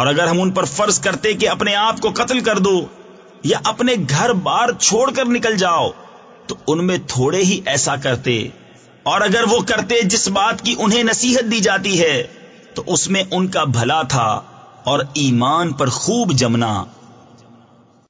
اور اگر ہم ان پر فرض کرتے کہ اپنے آپ کو قتل کر دو یا اپنے گھر بار چھوڑ کر نکل جاؤ، تو ان میں تھوڑے ہی ایسا کرتے۔ اور اگر وہ کرتے جس بات کی انہیں نصیحت دی جاتی ہے، تو اس میں ان کا بھلا تھا اور ایمان پر خوب جمنا۔